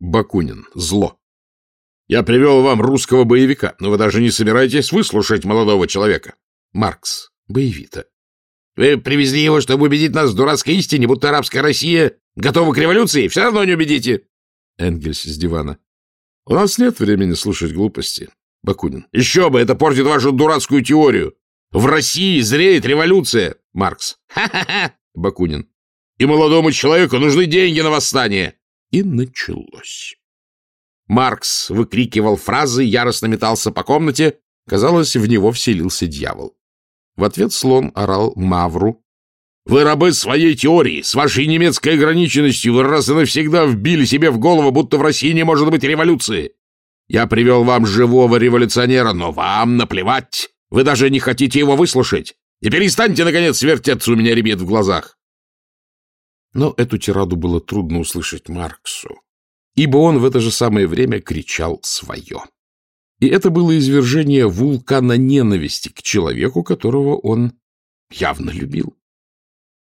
Бакунин. Зло. Я привел вам русского боевика, но вы даже не собираетесь выслушать молодого человека. Маркс. Боевито. Вы привезли его, чтобы убедить нас в дурацкой истине, будто арабская Россия готова к революции. Все равно не убедите. Энгельс с дивана. У нас нет времени слушать глупости. Бакунин. Еще бы, это портит вашу дурацкую теорию. В России зреет революция. Маркс. Ха-ха-ха. Бакунин. И молодому человеку нужны деньги на восстание. И началось. Маркс выкрикивал фразы, яростно метался по комнате. Казалось, в него вселился дьявол. В ответ слон орал Мавру. «Вы рабы своей теории! С вашей немецкой ограниченностью вы раз и навсегда вбили себе в голову, будто в России не может быть революции! Я привел вам живого революционера, но вам наплевать! Вы даже не хотите его выслушать! И перестаньте, наконец, вертеться у меня ребят в глазах!» Но эту тираду было трудно услышать Марксу, ибо он в это же самое время кричал свое. И это было извержение вулкана ненависти к человеку, которого он явно любил.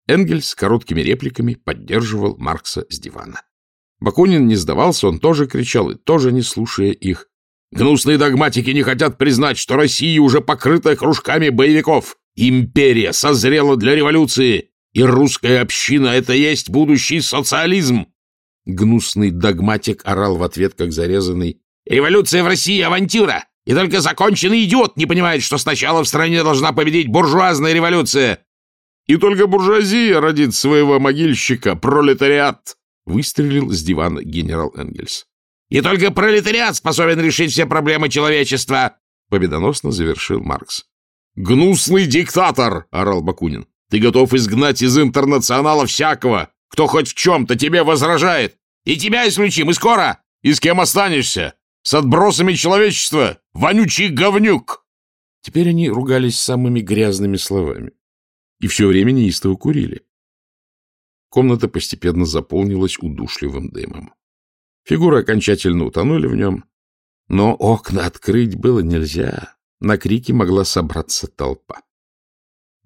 Энгельс короткими репликами поддерживал Маркса с дивана. Бакунин не сдавался, он тоже кричал, и тоже не слушая их. «Гнусные догматики не хотят признать, что Россия уже покрыта кружками боевиков. Империя созрела для революции, и русская община — это есть будущий социализм!» Гнусный догматик орал в ответ, как зарезанный. Революция в России — авантюра, и только законченный идиот не понимает, что сначала в стране должна победить буржуазная революция. И только буржуазия родит своего могильщика, пролетариат, — выстрелил с дивана генерал Энгельс. И только пролетариат способен решить все проблемы человечества, — победоносно завершил Маркс. «Гнусный диктатор!» — орал Бакунин. «Ты готов изгнать из интернационала всякого, кто хоть в чем-то тебе возражает. И тебя исключим, и скоро. И с кем останешься? С отбросами человечества! Вонючий говнюк!» Теперь они ругались самыми грязными словами. И все время неистово курили. Комната постепенно заполнилась удушливым дымом. Фигуры окончательно утонули в нем, но окна открыть было нельзя. На крики могла собраться толпа.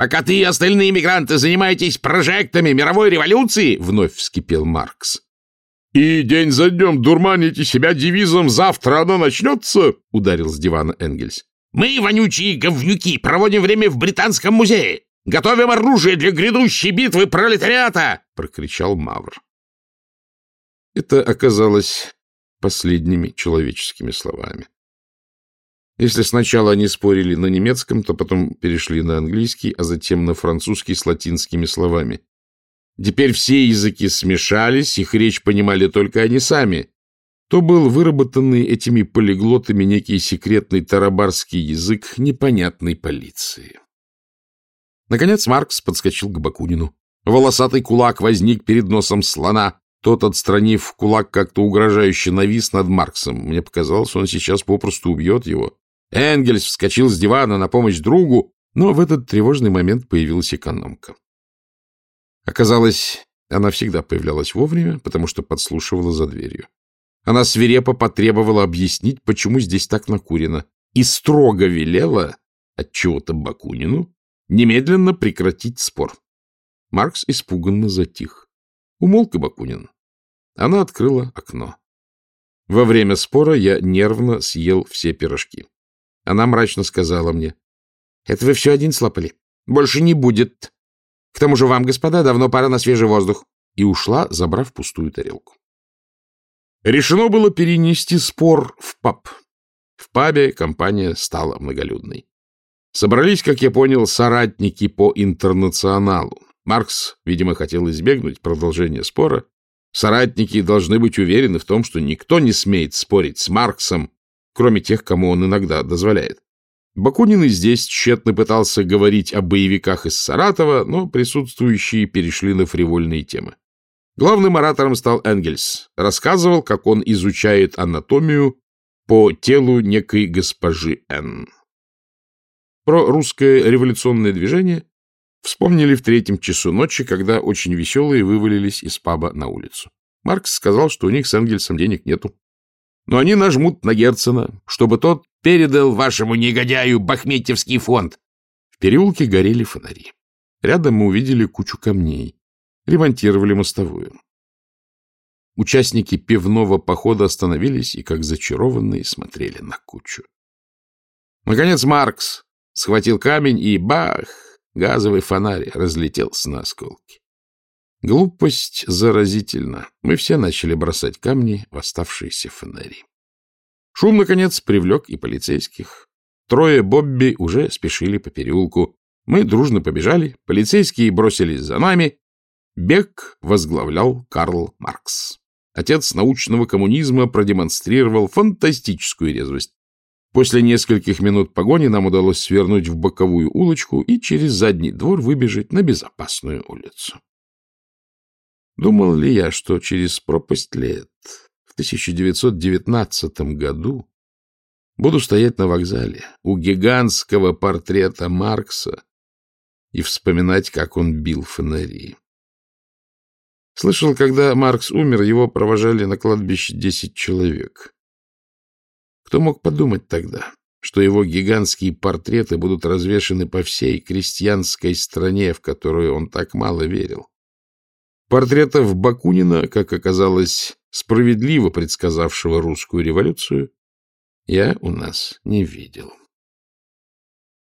«Пока ты и остальные мигранты занимаетесь прожектами мировой революции!» — вновь вскипел Маркс. «И день за днем дурманите себя девизом «Завтра оно начнется», — ударил с дивана Энгельс. «Мы, вонючие говнюки, проводим время в Британском музее. Готовим оружие для грядущей битвы пролетариата!» — прокричал Мавр. Это оказалось последними человеческими словами. Если сначала они спорили на немецком, то потом перешли на английский, а затем на французский с латинскими словами. Теперь все языки смешались, их речь понимали только они сами. То был выработанный этими полиглотами некий секретный тарабарский язык непонятной полиции. Наконец Маркс подскочил к Бакунину. Волосатый кулак возник перед носом слона. Тот, отстранив кулак, как-то угрожающе навис над Марксом. Мне показалось, он сейчас попросту убьет его. Энгельс вскочил с дивана на помощь другу, но в этот тревожный момент появилась экономка. Оказалось, она всегда появлялась вовремя, потому что подслушивала за дверью. Она свирепо потребовала объяснить, почему здесь так накурено, и строго велела от чего-то Бакунину немедленно прекратить спор. Маркс испуганно затих. Умолк и Бакунин. Она открыла окно. Во время спора я нервно съел все пирожки. Она мрачно сказала мне, — Это вы все один слопали. Больше не будет. К тому же вам, господа, давно пора на свежий воздух. И ушла, забрав пустую тарелку. Решено было перенести спор в паб. В пабе компания стала многолюдной. Собрались, как я понял, соратники по интернационалу. Маркс, видимо, хотел избегнуть продолжения спора. Соратники должны быть уверены в том, что никто не смеет спорить с Марксом, кроме тех, кому он иногда дозволяет. Бакунин и здесь тщетно пытался говорить о боевиках из Саратова, но присутствующие перешли на фривольные темы. Главным оратором стал Энгельс. Рассказывал, как он изучает анатомию по телу некой госпожи Н. Про русское революционное движение вспомнили в третьем часу ночи, когда очень веселые вывалились из паба на улицу. Маркс сказал, что у них с Энгельсом денег нету. Но они нажмут на Герцена, чтобы тот передал вашему негодяю Бахметьевский фонд. В переулке горели фонари. Рядом мы увидели кучу камней. Ремонтировали мостовую. Участники пивного похода остановились и, как зачарованные, смотрели на кучу. Наконец Маркс схватил камень и бах! Газовый фонарь разлетелся на осколки. Глупость заразительна. Мы все начали бросать камни в оставшиеся фонари. Шум, наконец, привлек и полицейских. Трое Бобби уже спешили по переулку. Мы дружно побежали, полицейские бросились за нами. Бег возглавлял Карл Маркс. Отец научного коммунизма продемонстрировал фантастическую резвость. После нескольких минут погони нам удалось свернуть в боковую улочку и через задний двор выбежать на безопасную улицу. Думал ли я, что через пропасть лет, в 1919 году, буду стоять на вокзале у гигантского портрета Маркса и вспоминать, как он бил фонари? Слышал, когда Маркс умер, его провожали на кладбище десять человек. Кто мог подумать тогда, что его гигантские портреты будут развешаны по всей крестьянской стране, в которую он так мало верил? Портретов Бакунина, как оказалось, справедливо предсказавшего русскую революцию, я у нас не видел.